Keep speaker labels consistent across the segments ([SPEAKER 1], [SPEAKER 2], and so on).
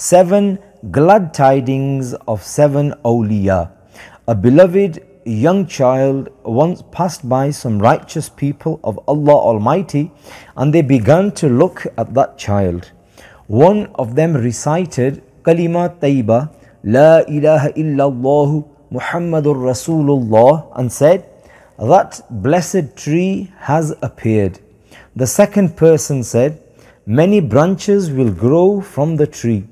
[SPEAKER 1] seven glad tidings of seven awliya. A beloved young child once passed by some righteous people of Allah Almighty and they began to look at that child. One of them recited Kalima Tayyiba, La ilaha illallah Muhammadur Rasulullah and said, That blessed tree has appeared. The second person said, Many branches will grow from the tree.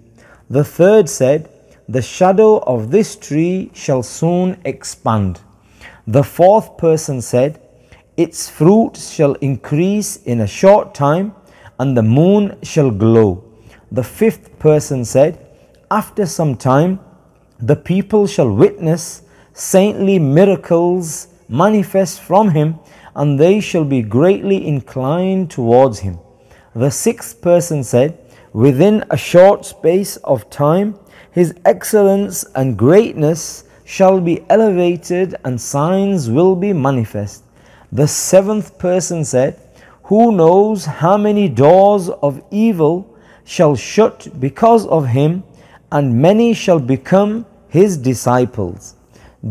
[SPEAKER 1] The third said, The shadow of this tree shall soon expand. The fourth person said, Its fruit shall increase in a short time, and the moon shall glow. The fifth person said, After some time, the people shall witness saintly miracles manifest from him, and they shall be greatly inclined towards him. The sixth person said, Within a short space of time, his excellence and greatness shall be elevated, and signs will be manifest. The seventh person said, Who knows how many doors of evil shall shut because of him, and many shall become his disciples.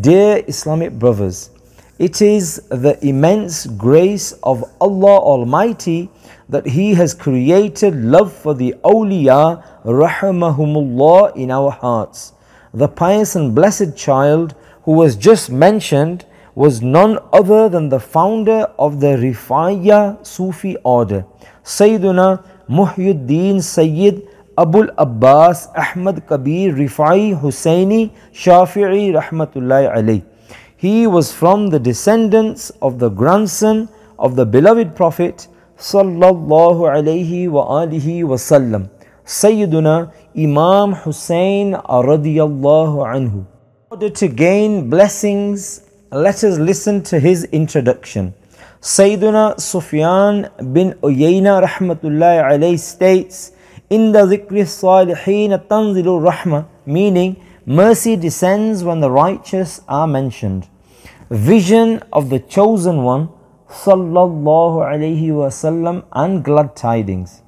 [SPEAKER 1] Dear Islamic brothers, it is the immense grace of Allah Almighty that He has created love for the awliya, rahmahumullah, in our hearts. The pious and blessed child who was just mentioned was none other than the founder of the Rifaya Sufi order, Sayyiduna Muhyiddin Sayyid Abul Abbas Ahmad Kabir Rifai Husseini Shafi'i Rahmatullahi alayh. He was from the descendants of the grandson of the beloved Prophet sallallahu alayhi wa alihi wasallam. Sayyiduna Imam Hussein radiyallahu anhu. In order to gain blessings, let us listen to his introduction. Sayyiduna Sufyan bin Uyayna rahmatullahi alayhi states, in the dhikri salihin tanzilu rahma, meaning mercy descends when the righteous are mentioned. Vision of the chosen one, sallallahu alayhi wasallam, and glad tidings.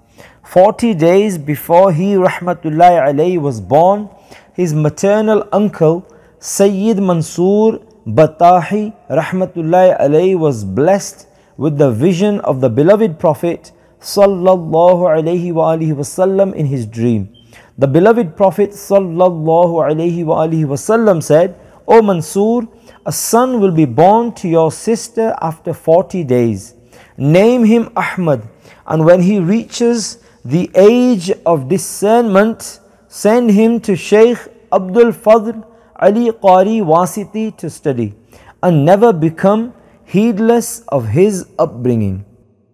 [SPEAKER 1] 40 days before he rahmatullahi alayhi was born, his maternal uncle Sayyid Mansur Batahi rahmatullahi alayhi was blessed with the vision of the beloved Prophet sallallahu alayhi wa wasallam in his dream. The beloved Prophet sallallahu wasallam said, O Mansur, a son will be born to your sister after 40 days. Name him Ahmad, and when he reaches the age of discernment, send him to Shaykh Abul Fadl Ali Qari Wasiti to study, and never become heedless of his upbringing.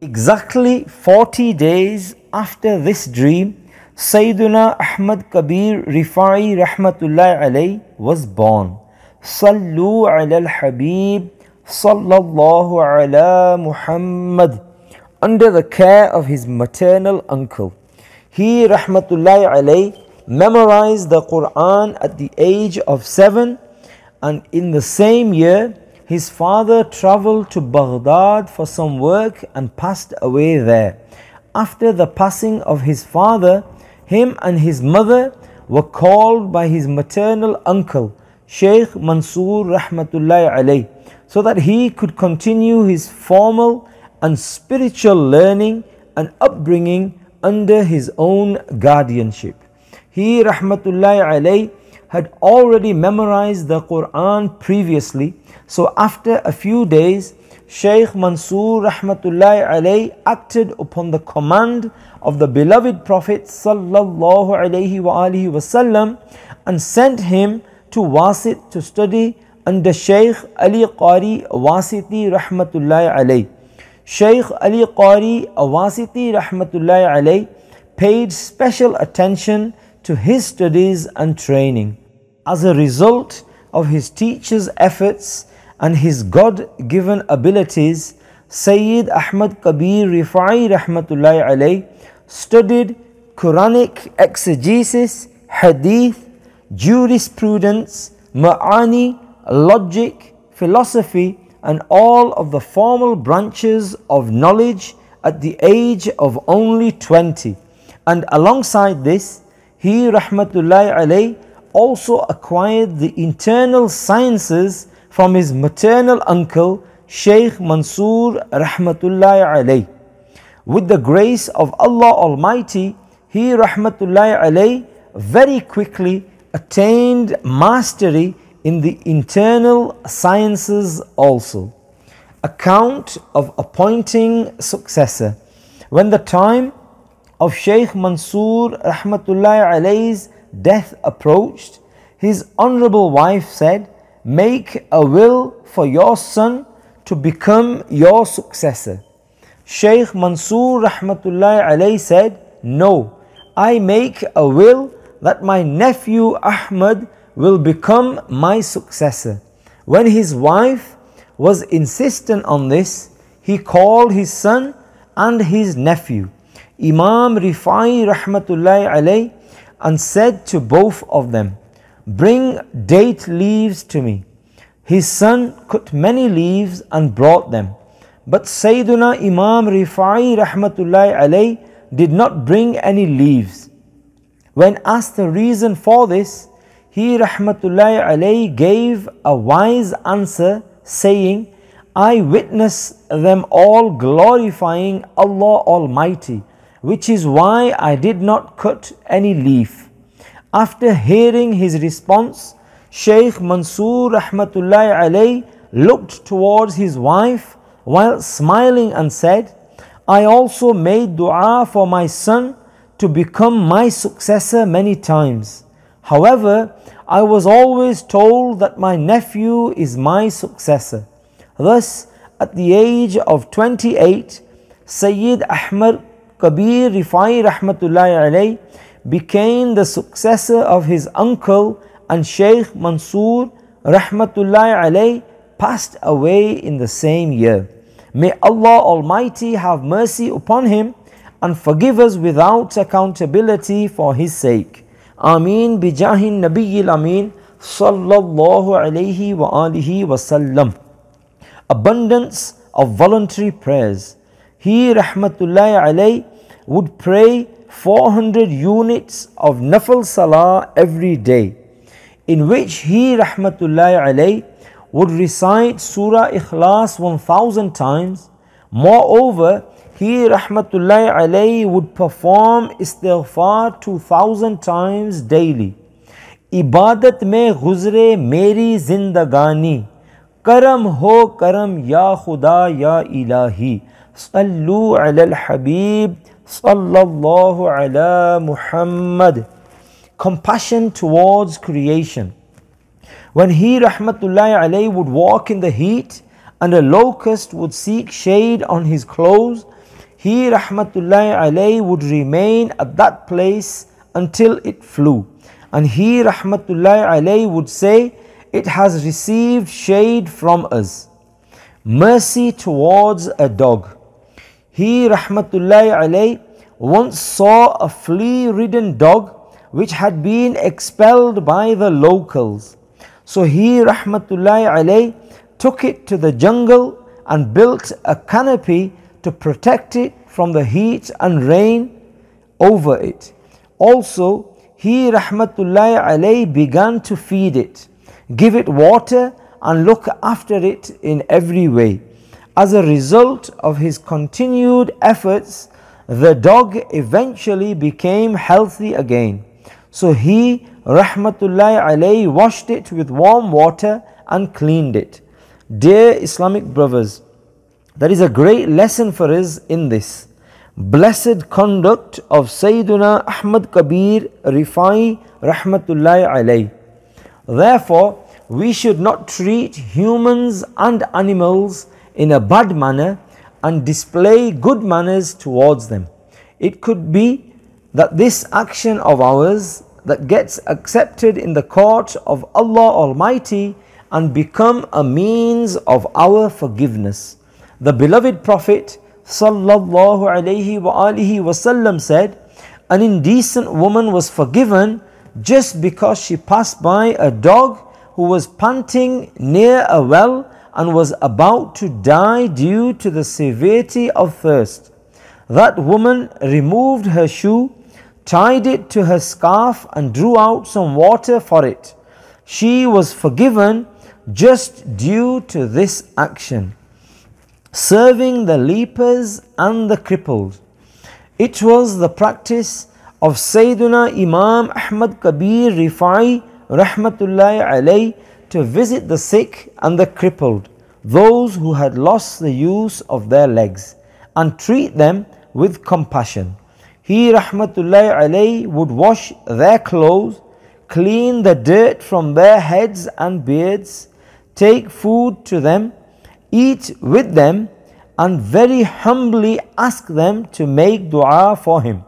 [SPEAKER 1] Exactly 40 days after this dream, Sayyiduna Ahmad Kabir Rifai Rahmatullah alayh was born. Sallu ala al-Habib sallallahu ala Muhammad under the care of his maternal uncle. He Rahmatullah alayh memorized the Quran at the age of seven and in the same year his father traveled to Baghdad for some work and passed away there. After the passing of his father, him and his mother were called by his maternal uncle, Sheikh Mansur Rahmatullahi alayh, so that he could continue his formal and spiritual learning and upbringing under his own guardianship. He Rahmatullahi alayh had already memorized the Quran previously so after a few days, Shaykh Mansur Rahmatullahi alayhi acted upon the command of the beloved Prophet sallallahu alaihi wasallam and sent him to Wasit to study under Shaykh Ali Qari Wasiti Rahmatullahi alayhi. Shaykh Ali Qari Wasiti Rahmatullahi alayhi paid special attention to his studies and training. As a result of his teacher's efforts, and his God given abilities, Sayyid Ahmad Kabir Rifai Rahmatullahi alayh studied Quranic exegesis, hadith, jurisprudence, ma'ani, logic, philosophy, and all of the formal branches of knowledge at the age of only 20. And alongside this, he rahmatullahi alayh also acquired the internal sciences from his maternal uncle Shaykh Mansur rahmatullahi alayh. With the grace of Allah Almighty, he rahmatullahi alayh very quickly attained mastery in the internal sciences also. Account of appointing successor. When the time of Shaykh Mansur rahmatullahi alayh's death approached, his honorable wife said, Make a will for your son to become your successor. Shaykh Mansur Rahmatullahi alayhi said, No, I make a will that my nephew Ahmad will become my successor. When his wife was insistent on this, he called his son and his nephew, Imam Rifai Rahmatullahi alayhi, and said to both of them, Bring date leaves to me. His son cut many leaves and brought them. But Sayyiduna Imam Rifai rahmatullahi alayh did not bring any leaves. When asked the reason for this, he rahmatullahi alayh gave a wise answer saying, I witness them all glorifying Allah Almighty, which is why I did not cut any leaf. After hearing his response, Shaykh Mansur rahmatullahi alayh looked towards his wife while smiling and said, I also made dua for my son to become my successor many times. However, I was always told that my nephew is my successor. Thus, at the age of 28, Sayyid Ahmad Kabir Rifai Rahmatullahi alayh became the successor of his uncle and Shaykh Mansur Rahmatullahi alayh passed away in the same year. May Allah Almighty have mercy upon him and forgive us without accountability for his sake. Ameen bijahin nabiyil ameen sallallahu alayhi wa alihi wasallam. Abundance of voluntary prayers. He rahmatullahi alayhi would pray 400 units of nafal salah every day in which he rahmatullahi alayhi would recite Surah Ikhlas 1000 times. Moreover, he rahmatullahi alayhi would perform istighfar 2000 times daily. इबादत में गुजरे मेरी जिंदगानी करम हो करम या खुदा या इलाही सल्लु अलल हबीब sallallahu ala Muhammad. Compassion towards creation. When he, rahmatullahi alayhi, would walk in the heat and a locust would seek shade on his clothes, he, rahmatullahi alayhi, would remain at that place until it flew. And he, rahmatullahi alayhi, would say, It has received shade from us. Mercy towards a dog. He, rahmatullahi alayhi, once saw a flea ridden dog which had been expelled by the locals. So he, rahmatullahi alayh, took it to the jungle and built a canopy to protect it from the heat and rain over it. Also, he, rahmatullahi alayh, began to feed it, give it water, and look after it in every way. As a result of his continued efforts, the dog eventually became healthy again. So he rahmatullahi alayhi washed it with warm water and cleaned it. Dear Islamic brothers, there is a great lesson for us in this. Blessed conduct of Sayyiduna Ahmad Kabir Rifai rahmatullahi alayhi. Therefore, we should not treat humans and animals in a bad manner and display good manners towards them. It could be that this action of ours that gets accepted in the court of Allah Almighty and become a means of our forgiveness. The beloved Prophet wasallam said, an indecent woman was forgiven just because she passed by a dog who was panting near a well and was about to die due to the severity of thirst. That woman removed her shoe tied it to her scarf, and drew out some water for it. She was forgiven just due to this action. Serving the lepers and the crippled. It was the practice of Sayyiduna Imam Ahmad Kabir Rifai Rahmatullahi alayh to visit the sick and the crippled, those who had lost the use of their legs, and treat them with compassion. He Rahmatullahi would wash their clothes, clean the dirt from their heads and beards, take food to them, eat with them, and very humbly ask them to make dua for him.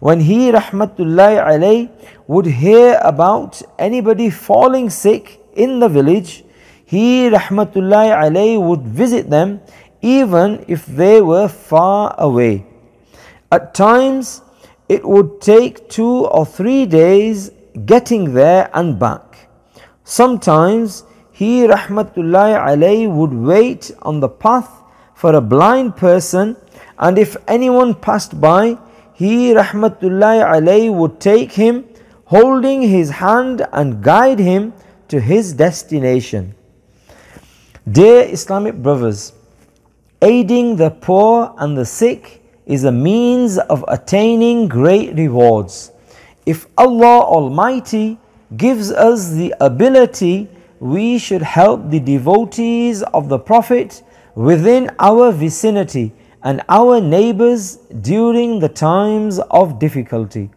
[SPEAKER 1] When he rahmatullahi would hear about anybody falling sick in the village, he rahmatullahi alayh would visit them even if they were far away. At times it would take two or three days getting there and back. Sometimes he rahmatullahi alayh would wait on the path for a blind person and if anyone passed by he rahmatullahi alayhi would take him holding his hand and guide him to his destination dear islamic brothers aiding the poor and the sick is a means of attaining great rewards if allah almighty gives us the ability we should help the devotees of the prophet within our vicinity and our neighbors during the times of difficulty.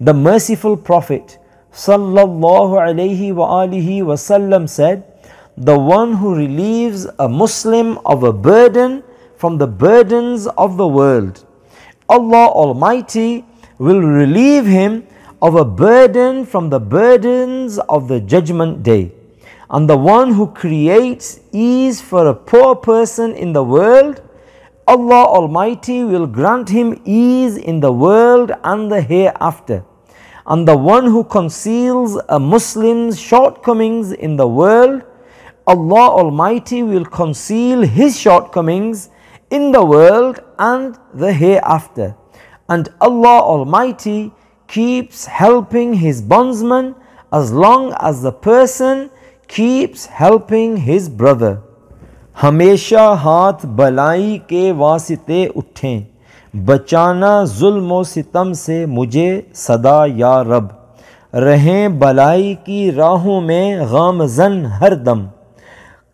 [SPEAKER 1] The merciful Prophet sallallahu alaihi wa alayhi wasallam said, "The one who relieves a Muslim of a burden from the burdens of the world, Allah Almighty will relieve him of a burden from the burdens of the judgment day." and the one who creates ease for a poor person in the world, Allah Almighty will grant him ease in the world and the hereafter And the one who conceals a Muslim's shortcomings in the world, Allah Almighty will conceal his shortcomings in the world and the hereafter. And Allah Almighty keeps helping his bondsman as long as the person keeps helping his brother. हमेशा हाथ भलाई के वास्ते उठें बचाना जुल्म सितम से मुझे सदा या रब रहें भलाई की राहों में गामजन हर दम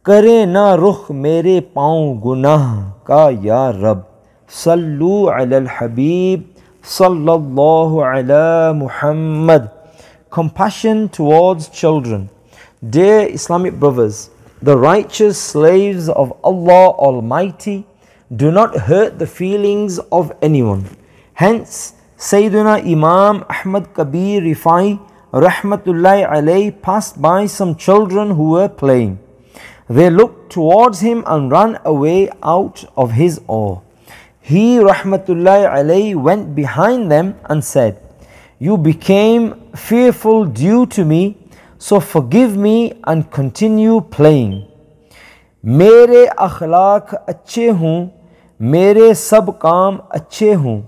[SPEAKER 1] करे ना रुख मेरे पाँव गुनाह का या रब सल्लु अलल हबीब सल्लल्लाहु अला Muhammad compassion towards children Dear Islamic brothers, the righteous slaves of Allah Almighty do not hurt the feelings of anyone. Hence, Sayyiduna Imam Ahmad Kabir Rifai Rahmatullahi alayh passed by some children who were playing. They looked towards him and ran away out of his awe. He Rahmatullahi alayh went behind them and said, You became fearful due to me so forgive me and continue playing. मेरे अखलाक अच्छे हों मेरे सब काम अच्छे हों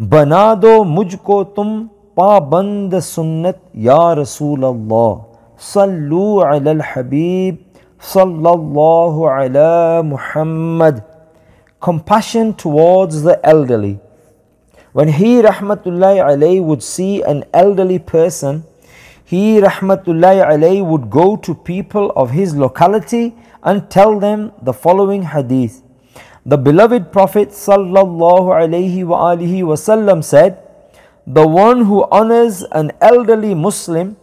[SPEAKER 1] बना दो मुझको तुम पाबंद सुन्नत या रसूल अल्लाह सल्लु अलल हबीब सल्लल्लाहु ala Muhammad compassion towards the elderly when he rahmatullahi alayhi would see an elderly person he rahmatullahi alayhi would go to people of his locality and tell them the following hadith. The beloved Prophet sallallahu alaihi wasallam said, "The one who honors an elderly Muslim,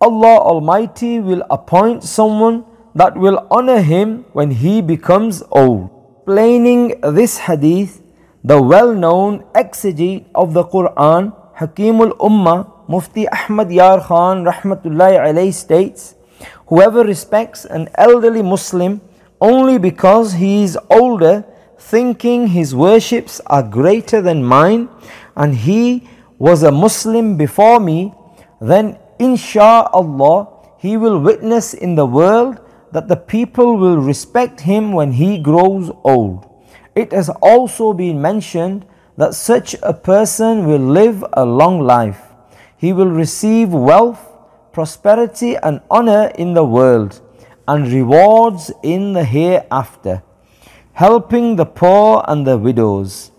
[SPEAKER 1] Allah Almighty will appoint someone that will honor him when he becomes old." Explaining this hadith, the well-known exegete of the Quran, Hakimul Ummah, Mufti Ahmad Yar Khan Rahmatullahi alayhi states, Whoever respects an elderly Muslim only because he is older, thinking his worships are greater than mine, and he was a Muslim before me, then insha'Allah he will witness in the world that the people will respect him when he grows old. It has also been mentioned that such a person will live a long life. He will receive wealth, prosperity, and honor in the world, and rewards in the hereafter, helping the poor and the widows.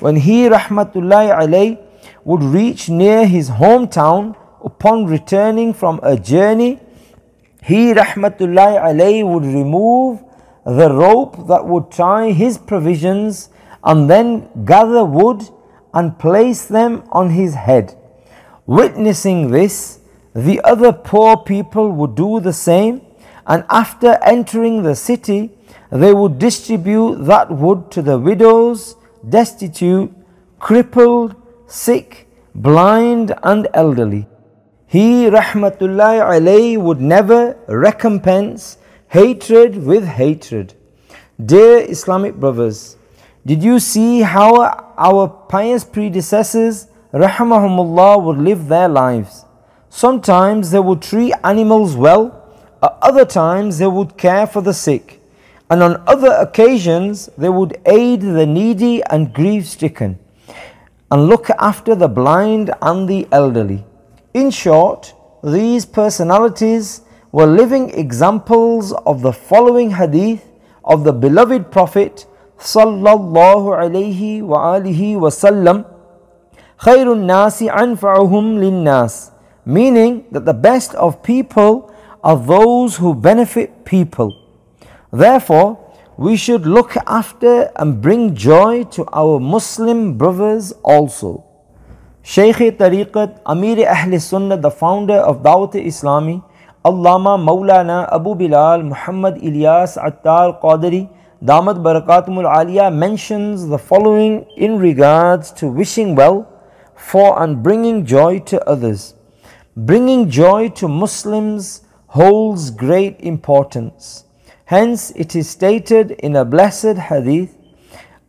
[SPEAKER 1] When he, rahmatullahi alayh, would reach near his hometown upon returning from a journey, he, rahmatullahi alayh, would remove the rope that would tie his provisions and then gather wood and place them on his head. Witnessing this, the other poor people would do the same, and after entering the city, they would distribute that wood to the widows, destitute, crippled, sick, blind, and elderly. He, rahmatullahi alayhi, would never recompense hatred with hatred. Dear Islamic brothers, did you see how our pious predecessors, rahmahumullah, would live their lives? Sometimes they would treat animals well, at other times they would care for the sick, and on other occasions they would aid the needy and grief stricken, and look after the blind and the elderly. In short, these personalities were living examples of the following hadith of the beloved Prophet sallallahu alaihi wa alihi wasallam khairun nasi anfa'uhum linnas meaning that the best of people are those who benefit people therefore we should look after and bring joy to our muslim brothers also Shaykh Tariqat Amir Ahl Sunnah the founder of Dawat Islami Allama Maulana Abu Bilal Muhammad Ilyas Attar Qadri Damat Barakatuhumul Aliyah mentions the following in regards to wishing well for and bringing joy to others. Bringing joy to Muslims holds great importance. Hence, it is stated in a blessed hadith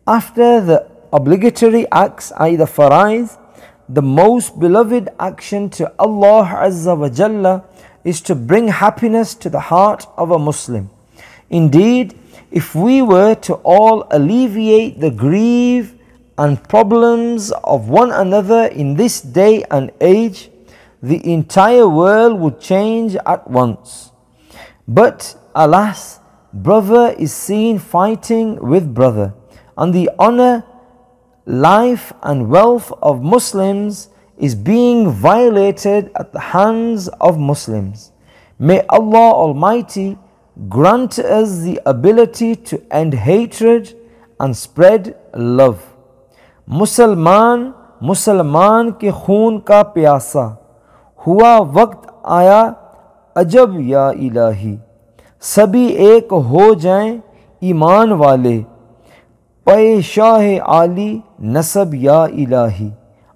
[SPEAKER 1] after the obligatory acts, i.e., the faraiz, the most beloved action to Allah Azza wa Jalla is to bring happiness to the heart of a Muslim. Indeed, if we were to all alleviate the grief and problems of one another in this day and age, the entire world would change at once. But alas, brother is seen fighting with brother, and the honor, life, and wealth of Muslims is being violated at the hands of Muslims. May Allah Almighty grant us the ability to end hatred and spread love. मुसलमान मुसलमान के खून का प्यासा हुआ वक्त आया अजब या इलाही सभी एक हो जाएं ईमान वाले पे शाह आली नसब या इलाही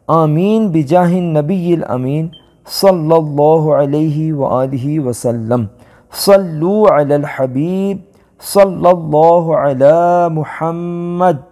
[SPEAKER 1] आमीन बिजाहिन नबील अमीन सल्लल्लाहु अलैहि वआलिहि वसल्लम सल्लु अलल हबीब सल्लल्लाहु अला मुहम्मद